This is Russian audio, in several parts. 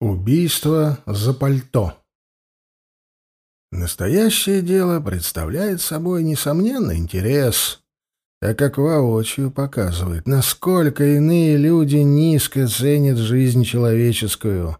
Убийство за пальто. Настоящее дело представляет собой несомненный интерес, так как воочию показывает, насколько иные люди низко ценят жизнь человеческую,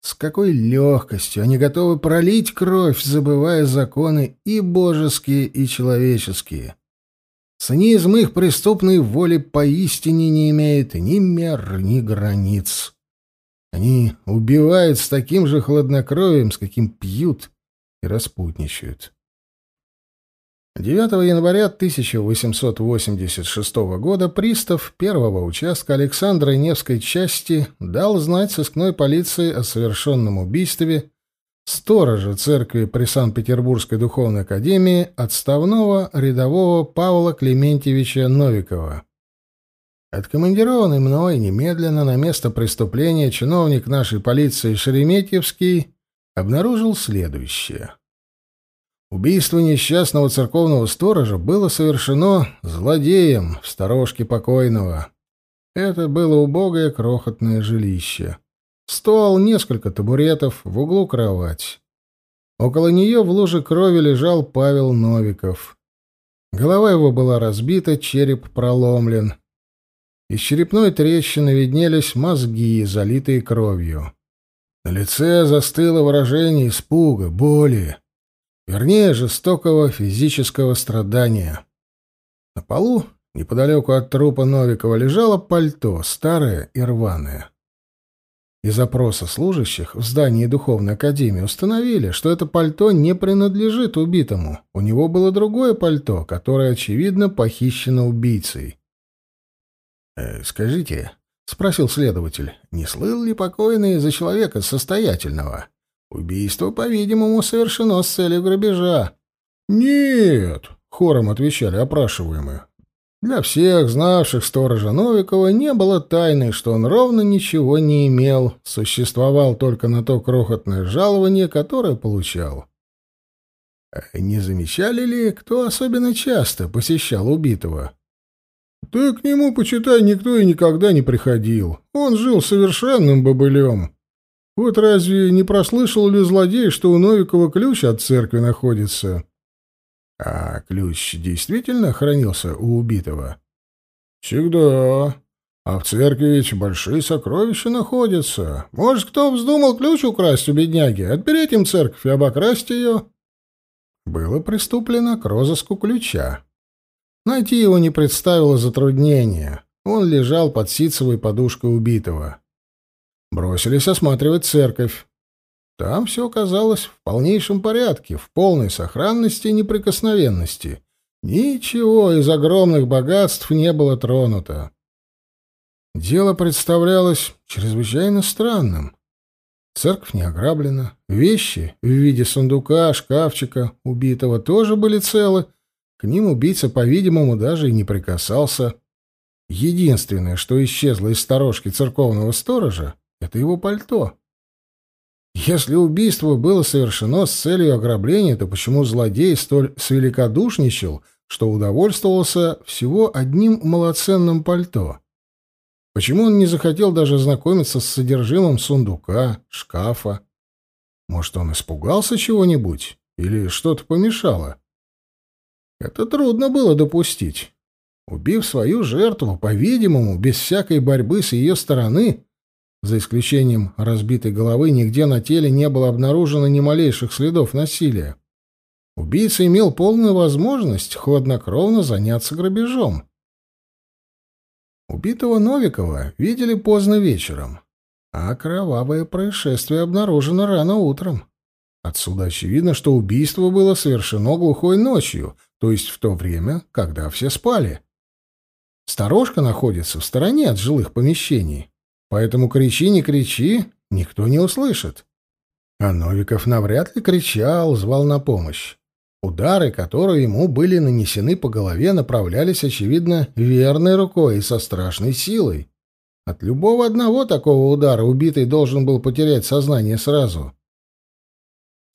с какой легкостью они готовы пролить кровь, забывая законы и божеские, и человеческие. Цинизм их преступной воли поистине не имеет ни мер, ни границ. Они убивают с таким же хладнокровием, с каким пьют и распутничают. 9 января 1886 года пристав первого участка Александра Невской части дал знать сыскной полиции о совершенном убийстве сторожа церкви при Санкт-Петербургской духовной академии отставного рядового Павла Клементьевича Новикова. Откомандированный мной немедленно на место преступления чиновник нашей полиции Шереметьевский обнаружил следующее. Убийство несчастного церковного сторожа было совершено злодеем в сторожке покойного. Это было убогое крохотное жилище. Стол, несколько табуретов, в углу кровать. Около нее в луже крови лежал Павел Новиков. Голова его была разбита, череп проломлен — из черепной трещины виднелись мозги, залитые кровью. На лице застыло выражение испуга, боли, вернее, жестокого физического страдания. На полу, неподалеку от трупа Новикова, лежало пальто, старое и рваное. Из опроса служащих в здании Духовной Академии установили, что это пальто не принадлежит убитому. У него было другое пальто, которое, очевидно, похищено убийцей. «Э, «Скажите», — спросил следователь, — «не слыл ли покойный за человека состоятельного? Убийство, по-видимому, совершено с целью грабежа». «Нет», — хором отвечали опрашиваемые. Для всех, знавших сторожа Новикова, не было тайны, что он ровно ничего не имел, существовал только на то крохотное жалование, которое получал. «Э, «Не замечали ли, кто особенно часто посещал убитого?» Да к нему, почитай, никто и никогда не приходил. Он жил совершенным бобылем. Вот разве не прослышал ли злодей, что у Новикова ключ от церкви находится? А ключ действительно хранился у убитого? Всегда. А в церкви ведь большие сокровища находятся. Может, кто вздумал ключ украсть у бедняги, отпереть им церковь и обокрасть ее? Было приступлено к розыску ключа. Найти его не представило затруднения. Он лежал под ситцевой подушкой убитого. Бросились осматривать церковь. Там все оказалось в полнейшем порядке, в полной сохранности и неприкосновенности. Ничего из огромных богатств не было тронуто. Дело представлялось чрезвычайно странным. Церковь не ограблена, вещи в виде сундука, шкафчика убитого тоже были целы, к ним убийца, по-видимому, даже и не прикасался. Единственное, что исчезло из сторожки церковного сторожа, — это его пальто. Если убийство было совершено с целью ограбления, то почему злодей столь свеликодушничал, что удовольствовался всего одним малоценным пальто? Почему он не захотел даже знакомиться с содержимым сундука, шкафа? Может, он испугался чего-нибудь? Или что-то помешало? Это трудно было допустить. Убив свою жертву, по-видимому, без всякой борьбы с ее стороны, за исключением разбитой головы, нигде на теле не было обнаружено ни малейших следов насилия. Убийца имел полную возможность хладнокровно заняться грабежом. Убитого Новикова видели поздно вечером, а кровавое происшествие обнаружено рано утром. Отсюда очевидно, что убийство было совершено глухой ночью, то есть в то время, когда все спали. Сторожка находится в стороне от жилых помещений, поэтому кричи, не кричи, никто не услышит. А Новиков навряд ли кричал, звал на помощь. Удары, которые ему были нанесены по голове, направлялись, очевидно, верной рукой и со страшной силой. От любого одного такого удара убитый должен был потерять сознание сразу.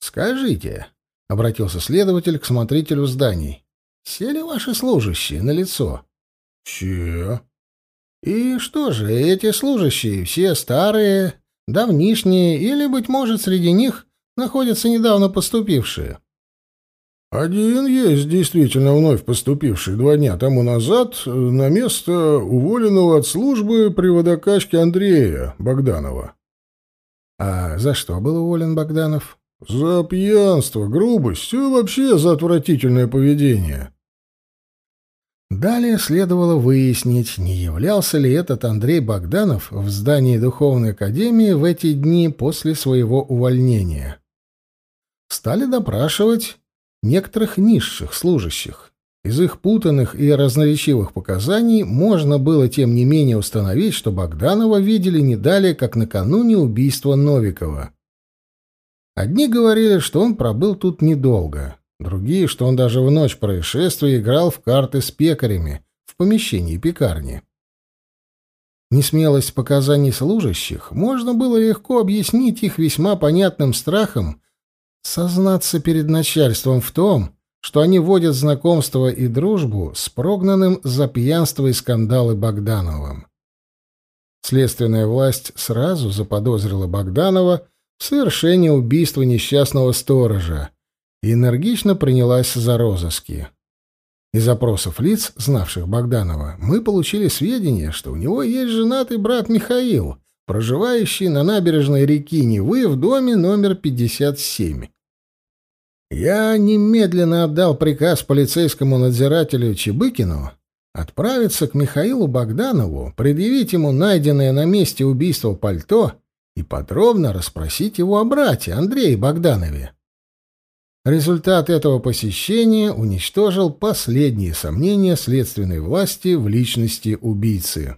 «Скажите», — обратился следователь к смотрителю зданий, — «сели ваши служащие на лицо?» «Все». «И что же, эти служащие все старые, давнишние или, быть может, среди них находятся недавно поступившие. Один есть действительно вновь поступивший два дня тому назад на место уволенного от службы при водокачке Андрея Богданова. А за что был уволен Богданов? За пьянство, грубость и вообще за отвратительное поведение. Далее следовало выяснить, не являлся ли этот Андрей Богданов в здании Духовной Академии в эти дни после своего увольнения. Стали допрашивать некоторых низших служащих. Из их путанных и разноречивых показаний можно было, тем не менее, установить, что Богданова видели не далее, как накануне убийства Новикова. Одни говорили, что он пробыл тут недолго, другие, что он даже в ночь происшествия играл в карты с пекарями в помещении пекарни. Несмелость показаний служащих можно было легко объяснить их весьма понятным страхом сознаться перед начальством в том, что они водят знакомство и дружбу с прогнанным за пьянство и скандалы Богдановым. Следственная власть сразу заподозрила Богданова в совершении убийства несчастного сторожа и энергично принялась за розыски. Из опросов лиц, знавших Богданова, мы получили сведения, что у него есть женатый брат Михаил, проживающий на набережной реки Невы в доме номер 57. Я немедленно отдал приказ полицейскому надзирателю Чебыкину отправиться к Михаилу Богданову, предъявить ему найденное на месте убийства пальто и подробно расспросить его о брате Андрее Богданове. Результат этого посещения уничтожил последние сомнения следственной власти в личности убийцы.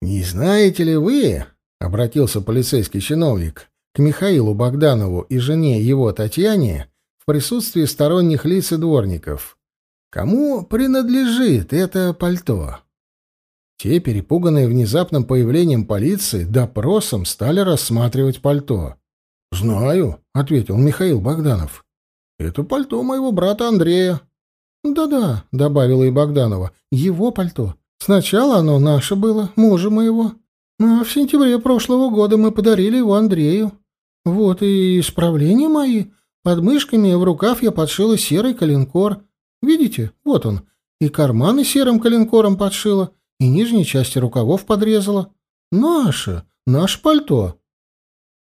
«Не знаете ли вы, — обратился полицейский чиновник, к Михаилу Богданову и жене его Татьяне в присутствии сторонних лиц и дворников. Кому принадлежит это пальто? Те, перепуганные внезапным появлением полиции, допросом стали рассматривать пальто. «Знаю», — ответил Михаил Богданов. «Это пальто моего брата Андрея». «Да-да», — добавила и Богданова, — «его пальто. Сначала оно наше было, мужа моего. А в сентябре прошлого года мы подарили его Андрею. Вот и исправления мои. Под мышками в рукав я подшила серый коленкор. Видите? Вот он. И карманы серым коленкором подшила, и нижней части рукавов подрезала. Наше, наше пальто.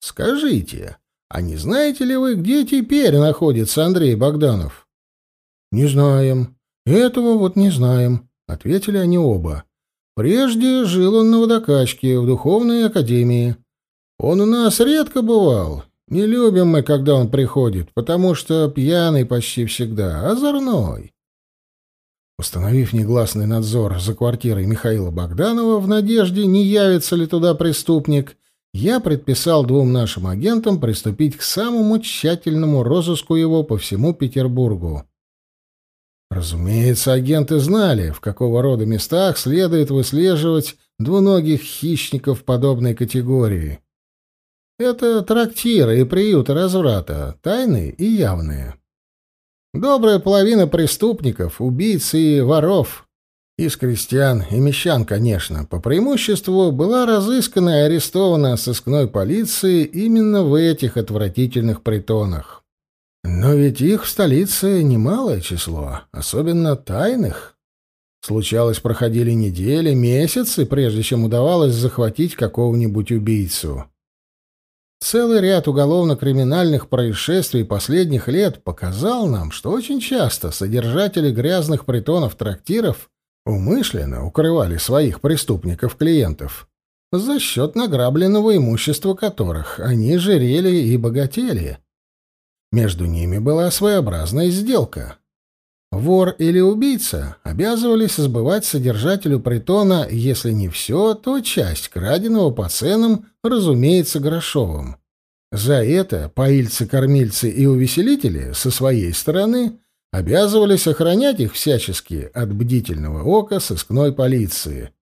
Скажите, а не знаете ли вы, где теперь находится Андрей Богданов? Не знаем. Этого вот не знаем, ответили они оба. Прежде жил он на водокачке в духовной академии. Он у нас редко бывал. Не любим мы, когда он приходит, потому что пьяный почти всегда, озорной. Установив негласный надзор за квартирой Михаила Богданова в надежде, не явится ли туда преступник, я предписал двум нашим агентам приступить к самому тщательному розыску его по всему Петербургу. Разумеется, агенты знали, в какого рода местах следует выслеживать двуногих хищников подобной категории. Это трактиры и приюты разврата, тайные и явные. Добрая половина преступников, убийц и воров, из крестьян и мещан, конечно, по преимуществу была разыскана и арестована сыскной полицией именно в этих отвратительных притонах. Но ведь их в столице немалое число, особенно тайных. Случалось, проходили недели, месяцы, прежде чем удавалось захватить какого-нибудь убийцу. Целый ряд уголовно-криминальных происшествий последних лет показал нам, что очень часто содержатели грязных притонов-трактиров умышленно укрывали своих преступников-клиентов, за счет награбленного имущества которых они жирели и богатели. Между ними была своеобразная сделка. Вор или убийца обязывались сбывать содержателю притона, если не все, то часть краденого по ценам, разумеется, грошовым. За это поильцы, кормильцы и увеселители со своей стороны обязывались охранять их всячески от бдительного ока сыскной полиции.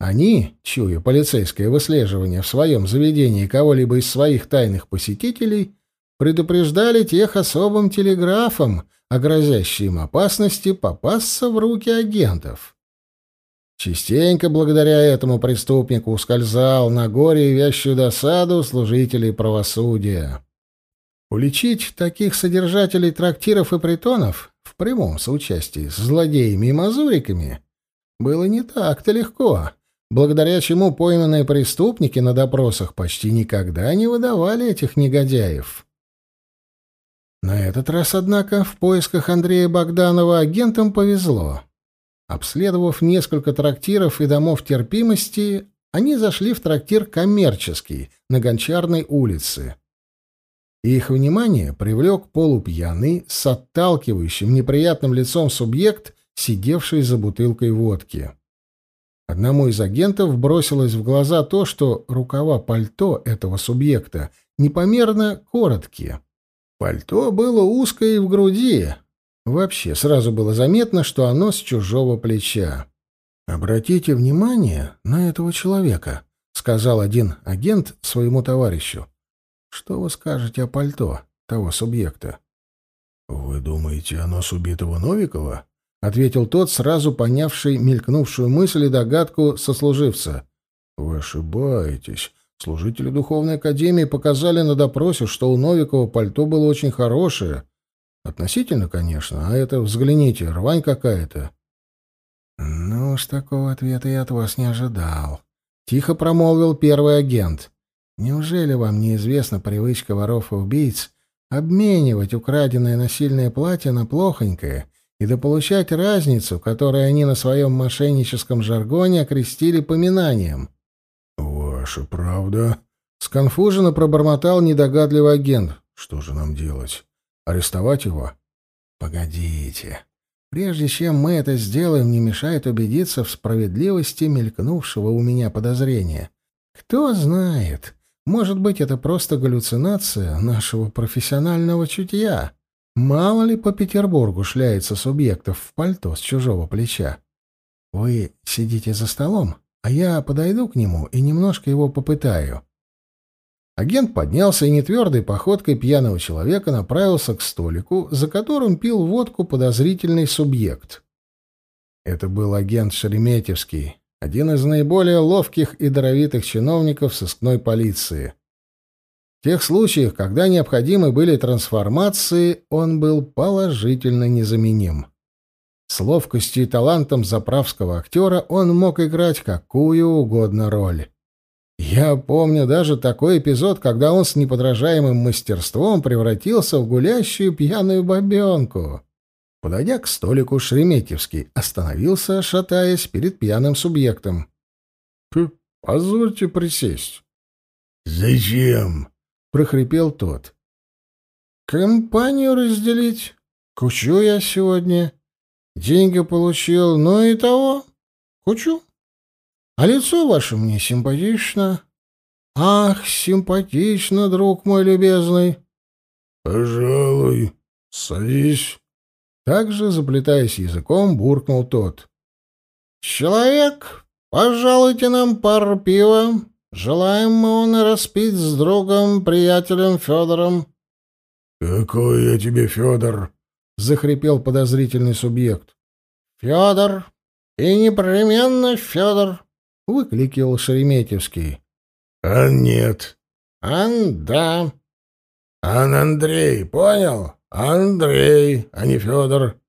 Они, чуя полицейское выслеживание в своем заведении кого-либо из своих тайных посетителей, предупреждали тех особым телеграфом, о грозящей им опасности попасться в руки агентов. Частенько благодаря этому преступнику ускользал на горе и вящую досаду служителей правосудия. Уличить таких содержателей трактиров и притонов в прямом соучастии с злодеями и мазуриками было не так-то легко, благодаря чему пойманные преступники на допросах почти никогда не выдавали этих негодяев. На этот раз, однако, в поисках Андрея Богданова агентам повезло. Обследовав несколько трактиров и домов терпимости, они зашли в трактир «Коммерческий» на Гончарной улице. Их внимание привлек полупьяный, с отталкивающим неприятным лицом субъект, сидевший за бутылкой водки. Одному из агентов бросилось в глаза то, что рукава пальто этого субъекта непомерно короткие. Пальто было узкое и в груди. Вообще, сразу было заметно, что оно с чужого плеча. «Обратите внимание на этого человека», — сказал один агент своему товарищу. «Что вы скажете о пальто того субъекта?» «Вы думаете, оно с убитого Новикова?» — ответил тот, сразу понявший мелькнувшую мысль и догадку сослуживца. «Вы ошибаетесь. Служители Духовной Академии показали на допросе, что у Новикова пальто было очень хорошее. Относительно, конечно, а это, взгляните, рвань какая-то. «Ну уж такого ответа я от вас не ожидал», — тихо промолвил первый агент. «Неужели вам неизвестна привычка воров и убийц обменивать украденное насильное платье на плохонькое и дополучать разницу, которую они на своем мошенническом жаргоне окрестили поминанием?» «Ваша правда?» — сконфуженно пробормотал недогадливый агент. «Что же нам делать? Арестовать его?» «Погодите. Прежде чем мы это сделаем, не мешает убедиться в справедливости мелькнувшего у меня подозрения. Кто знает, может быть, это просто галлюцинация нашего профессионального чутья. Мало ли по Петербургу шляется субъектов в пальто с чужого плеча. Вы сидите за столом, а я подойду к нему и немножко его попытаю. Агент поднялся и нетвердой походкой пьяного человека направился к столику, за которым пил водку подозрительный субъект. Это был агент Шереметьевский, один из наиболее ловких и даровитых чиновников сыскной полиции. В тех случаях, когда необходимы были трансформации, он был положительно незаменим. С ловкостью и талантом заправского актера он мог играть какую угодно роль. Я помню даже такой эпизод, когда он с неподражаемым мастерством превратился в гулящую пьяную бабенку. Подойдя к столику, Шереметьевский остановился, шатаясь перед пьяным субъектом. — Позвольте присесть. — Зачем? — прохрипел тот. — Компанию разделить. Кучу я сегодня. Деньги получил, но и того. Кучу. А лицо ваше мне симпатично. Ах, симпатично, друг мой любезный. Пожалуй, садись. Также, заплетаясь языком, буркнул тот. Человек, пожалуйте нам пару пива. Желаем мы он распить с другом, приятелем Федором. Какой я тебе Федор? — захрипел подозрительный субъект. «Федор! И непременно Федор!» — выкликивал Шереметьевский. «Ан нет». «Ан да». «Ан Андрей, понял? Андрей, а не Федор».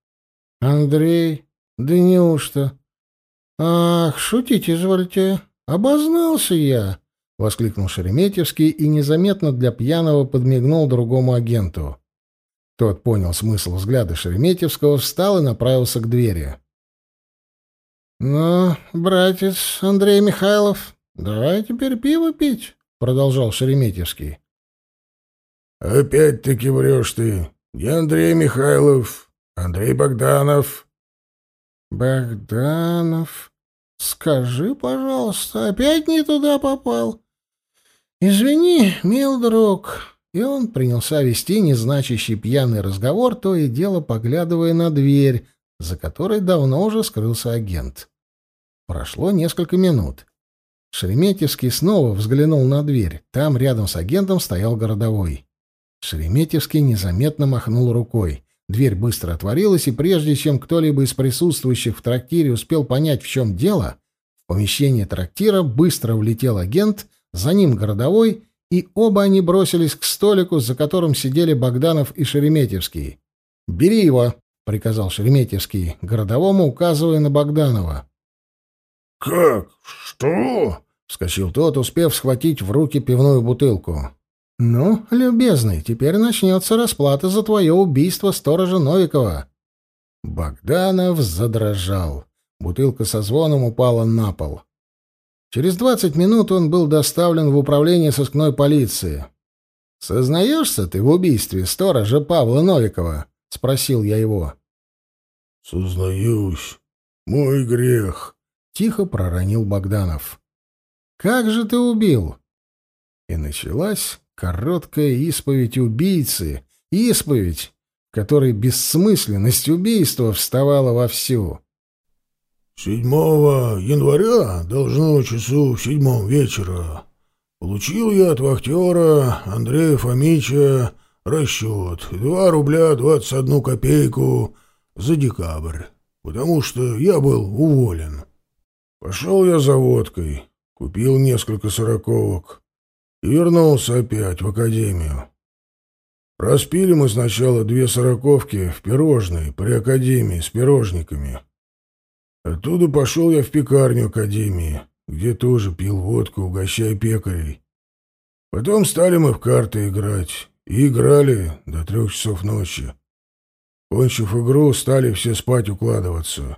«Андрей? Да неужто?» «Ах, шутить извольте. Обознался я!» — воскликнул Шереметьевский и незаметно для пьяного подмигнул другому агенту. Тот понял смысл взгляда Шереметьевского, встал и направился к двери. «Ну, братец Андрей Михайлов, давай теперь пиво пить», — продолжал Шереметьевский. «Опять-таки врешь ты. Не Андрей Михайлов, Андрей Богданов». «Богданов? Скажи, пожалуйста, опять не туда попал?» «Извини, мил друг, и он принялся вести незначащий пьяный разговор, то и дело поглядывая на дверь, за которой давно уже скрылся агент. Прошло несколько минут. Шереметьевский снова взглянул на дверь. Там рядом с агентом стоял городовой. Шереметьевский незаметно махнул рукой. Дверь быстро отворилась, и прежде чем кто-либо из присутствующих в трактире успел понять, в чем дело, в помещение трактира быстро влетел агент, за ним городовой, и оба они бросились к столику, за которым сидели Богданов и Шереметьевский. «Бери его», — приказал Шереметьевский, городовому указывая на Богданова. «Как? Что?» — вскочил тот, успев схватить в руки пивную бутылку. «Ну, любезный, теперь начнется расплата за твое убийство сторожа Новикова». Богданов задрожал. Бутылка со звоном упала на пол. Через двадцать минут он был доставлен в управление сыскной полиции. «Сознаешься ты в убийстве сторожа Павла Новикова?» — спросил я его. «Сознаюсь. Мой грех», — тихо проронил Богданов. «Как же ты убил?» И началась Короткая исповедь убийцы, исповедь, которой бессмысленность убийства вставала вовсю. «Седьмого января, должно часу в седьмом вечера, получил я от вахтера Андрея Фомича расчет два рубля двадцать одну копейку за декабрь, потому что я был уволен. Пошел я за водкой, купил несколько сороковок, и вернулся опять в академию. Распили мы сначала две сороковки в пирожной при академии с пирожниками. Оттуда пошел я в пекарню академии, где тоже пил водку, угощая пекарей. Потом стали мы в карты играть, и играли до трех часов ночи. Кончив игру, стали все спать укладываться.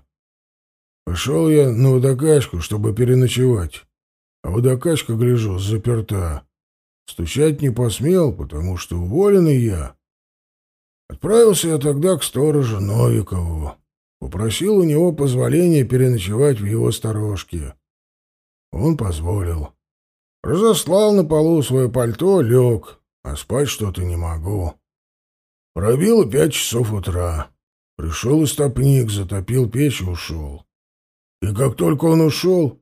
Пошел я на водокачку, чтобы переночевать. А водокачка, гляжу, заперта. Стучать не посмел, потому что уволенный я. Отправился я тогда к сторожу Новикову. Попросил у него позволения переночевать в его сторожке. Он позволил. Разослал на полу свое пальто, лег, а спать что-то не могу. Пробило пять часов утра. Пришел истопник, затопил печь и ушел. И как только он ушел,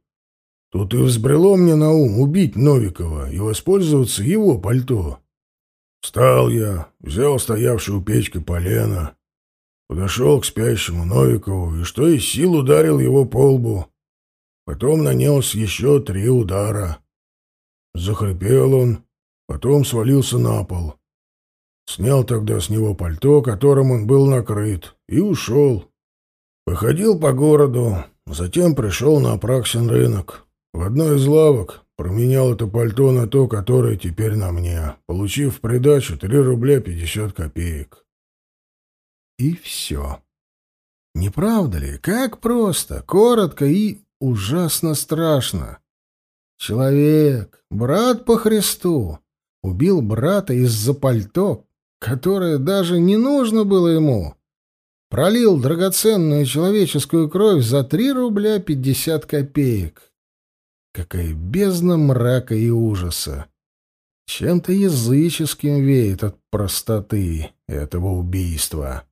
Тут и взбрело мне на ум убить Новикова и воспользоваться его пальто. Встал я, взял стоявшую у печки полено, подошел к спящему Новикову и что из сил ударил его по лбу. Потом нанес еще три удара. Захрипел он, потом свалился на пол. Снял тогда с него пальто, которым он был накрыт, и ушел. Походил по городу, затем пришел на Апраксин рынок. В одной из лавок променял это пальто на то, которое теперь на мне, получив в придачу три рубля пятьдесят копеек. И все. Не правда ли? Как просто, коротко и ужасно страшно. Человек, брат по Христу, убил брата из-за пальто, которое даже не нужно было ему. Пролил драгоценную человеческую кровь за три рубля пятьдесят копеек. Какая бездна мрака и ужаса! Чем-то языческим веет от простоты этого убийства.